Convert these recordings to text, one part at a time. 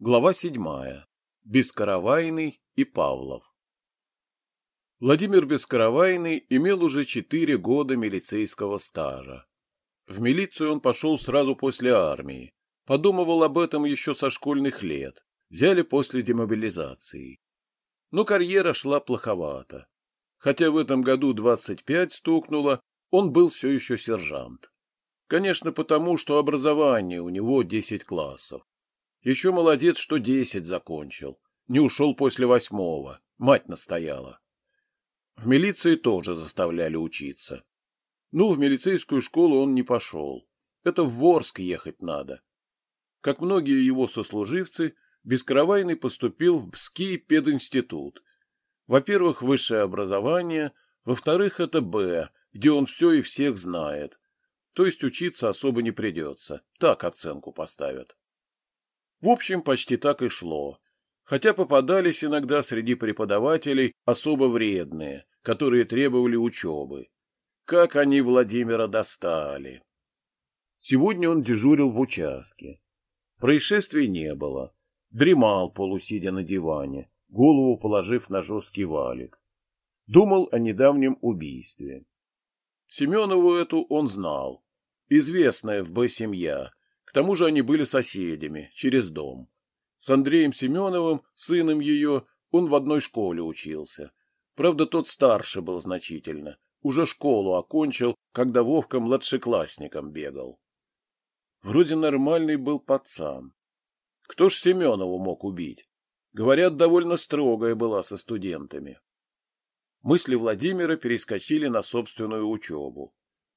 Глава седьмая. Бескаравайный и Павлов. Владимир Бескаравайный имел уже четыре года милицейского стажа. В милицию он пошел сразу после армии. Подумывал об этом еще со школьных лет. Взяли после демобилизации. Но карьера шла плоховато. Хотя в этом году 25 стукнуло, он был все еще сержант. Конечно, потому, что образование у него 10 классов. Еще молодец, что десять закончил. Не ушел после восьмого. Мать настояла. В милиции тоже заставляли учиться. Ну, в милицейскую школу он не пошел. Это в Ворск ехать надо. Как многие его сослуживцы, Бескаравайный поступил в СКИ пединститут. Во-первых, высшее образование, во-вторых, это Б, где он все и всех знает. То есть учиться особо не придется, так оценку поставят. В общем, почти так и шло. Хотя попадались иногда среди преподавателей особо вредные, которые требовали учебы. Как они Владимира достали! Сегодня он дежурил в участке. Происшествий не было. Дремал, полусидя на диване, голову положив на жесткий валик. Думал о недавнем убийстве. Семенову эту он знал. Известная в Б семья, к тому же они были соседями, через дом. С Андреем Семеновым, сыном ее, он в одной школе учился. Правда, тот старше был значительно. Уже школу окончил, когда Вовка младшеклассником бегал. Вроде нормальный был пацан. Кто ж Семенову мог убить? Говорят, довольно строгая была со студентами. Мысли Владимира перескочили на собственную учебу.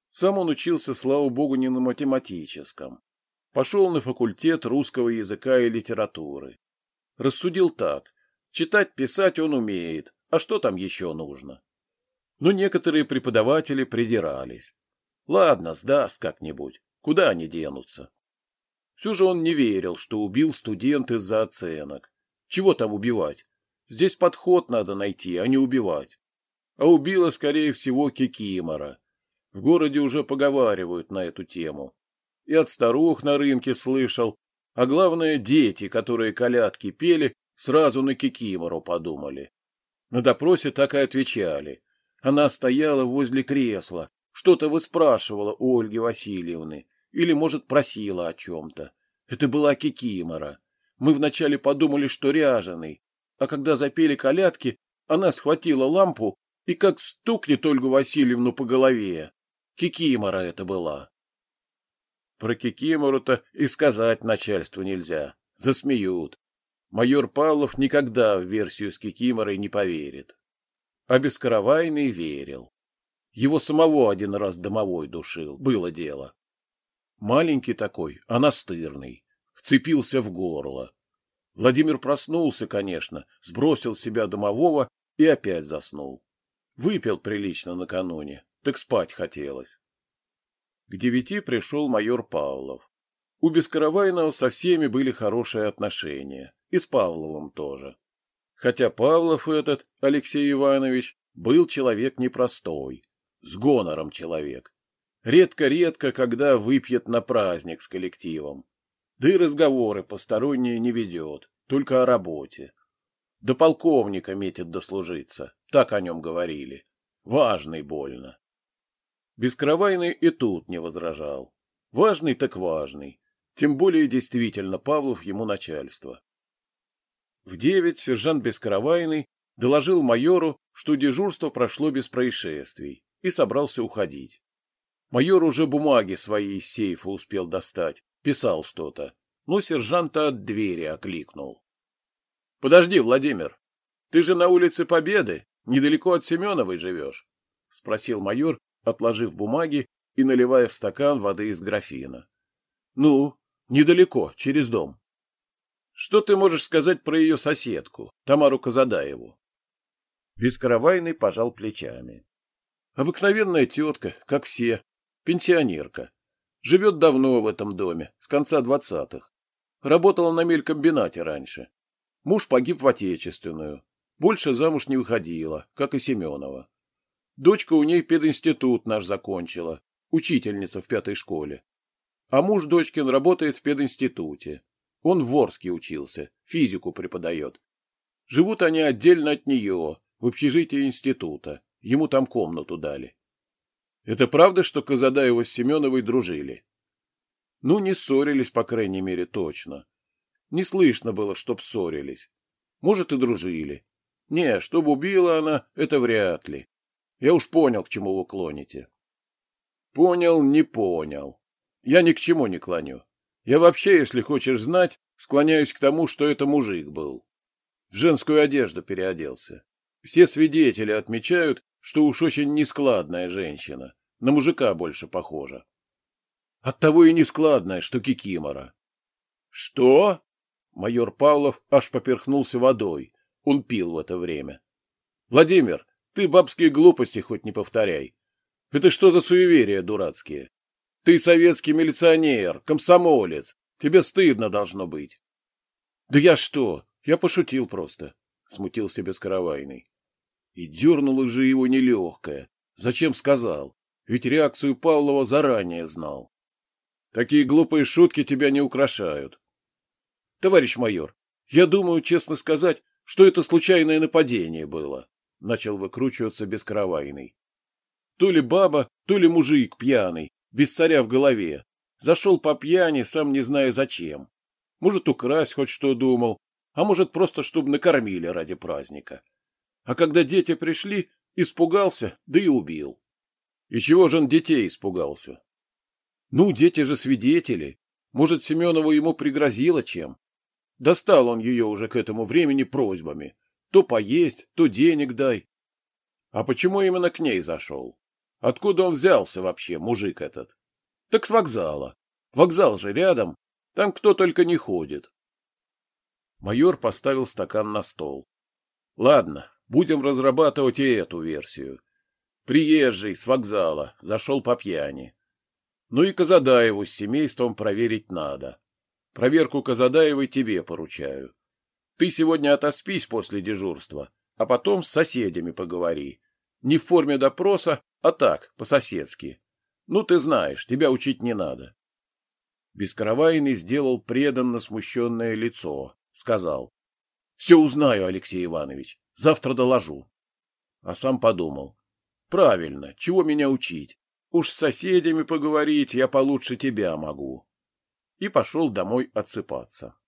Сам он учился, слава богу, не на математическом. Пошел на факультет русского языка и литературы. Рассудил так. Читать, писать он умеет, а что там еще нужно? Но некоторые преподаватели придирались. Ладно, сдаст как-нибудь. Куда они денутся? Все же он не верил, что убил студент из-за оценок. Чего там убивать? Здесь подход надо найти, а не убивать. А убила, скорее всего, Кикимора. В городе уже поговаривают на эту тему и от старух на рынке слышал, а главное, дети, которые колядки пели, сразу на Кикимору подумали. На допросе так и отвечали. Она стояла возле кресла, что-то выспрашивала у Ольги Васильевны, или, может, просила о чем-то. Это была Кикимора. Мы вначале подумали, что ряженый, а когда запели колядки, она схватила лампу и как стукнет Ольгу Васильевну по голове. Кикимора это была. Про Кикимору-то и сказать начальству нельзя. Засмеют. Майор Павлов никогда в версию с Кикиморой не поверит. А Бескаравайный верил. Его самого один раз домовой душил, было дело. Маленький такой, а настырный, вцепился в горло. Владимир проснулся, конечно, сбросил себя домового и опять заснул. Выпил прилично накануне, так спать хотелось. К девяти пришел майор Павлов. У Бескаравайного со всеми были хорошие отношения, и с Павловым тоже. Хотя Павлов этот, Алексей Иванович, был человек непростой, с гонором человек. Редко-редко, когда выпьет на праздник с коллективом. Да и разговоры посторонние не ведет, только о работе. До полковника метит дослужиться, так о нем говорили. Важный больно. Бескровайный и тут не возражал. Важный так важный. Тем более действительно Павлов ему начальство. В девять сержант Бескровайный доложил майору, что дежурство прошло без происшествий, и собрался уходить. Майор уже бумаги свои из сейфа успел достать, писал что-то, но сержанта от двери окликнул. — Подожди, Владимир, ты же на улице Победы, недалеко от Семеновой живешь? — спросил майор, отложив бумаги и наливая в стакан воды из графина. — Ну, недалеко, через дом. — Что ты можешь сказать про ее соседку, Тамару Казадаеву? Бескаравайный пожал плечами. — Обыкновенная тетка, как все, пенсионерка. Живет давно в этом доме, с конца двадцатых. Работала на мелькомбинате раньше. Муж погиб в отечественную. Больше замуж не выходила, как и Семенова. Дочка у ней пединститут наш закончила, учительница в пятой школе. А муж дочкин работает в пединституте. Он в Орске учился, физику преподает. Живут они отдельно от нее, в общежитии института. Ему там комнату дали. Это правда, что Казадаева с Семеновой дружили? Ну, не ссорились, по крайней мере, точно. Не слышно было, чтоб ссорились. Может, и дружили. Не, чтоб убила она, это вряд ли. Я уж понял, к чему вы клоните. Понял, не понял. Я ни к чему не клоню. Я вообще, если хочешь знать, склоняюсь к тому, что это мужик был. В женскую одежду переоделся. Все свидетели отмечают, что уж очень нескладная женщина. На мужика больше похожа. Оттого и нескладная, что кикимора. — Что? Майор Павлов аж поперхнулся водой. Он пил в это время. — Владимир, ты бабские глупости хоть не повторяй. Это что за суеверия дурацкие? Ты советский милиционер, комсомолец. Тебе стыдно должно быть. — Да я что? Я пошутил просто, — смутился Бескаравайный. И дернула же его нелегкая. Зачем сказал? Ведь реакцию Павлова заранее знал. Такие глупые шутки тебя не украшают. Товарищ майор, я думаю, честно сказать, что это случайное нападение было, — начал выкручиваться Бескаравайный. То ли баба, то ли мужик пьяный, без царя в голове. Зашел по пьяни, сам не зная зачем. Может, украсть хоть что думал, а может, просто чтобы накормили ради праздника. А когда дети пришли, испугался, да и убил. И чего же он детей испугался? Ну, дети же свидетели. Может, Семенова ему пригрозила чем? Достал он ее уже к этому времени просьбами. То поесть, то денег дай. А почему именно к ней зашел? Откуда он взялся вообще, мужик этот? Так с вокзала. Вокзал же рядом. Там кто только не ходит. Майор поставил стакан на стол. Ладно, будем разрабатывать и эту версию. Приезжий с вокзала, зашел по пьяни. Ну и Казадаеву с семейством проверить надо. Проверку Казадаевой тебе поручаю. Ты сегодня отоспись после дежурства, а потом с соседями поговори. Не в форме допроса, а так, по-соседски. Ну, ты знаешь, тебя учить не надо. Бескаравайный сделал преданно смущенное лицо, сказал. — Все узнаю, Алексей Иванович, завтра доложу. А сам подумал. — Правильно, чего меня учить? Уж с соседями поговорить я получше тебя могу. И пошел домой отсыпаться.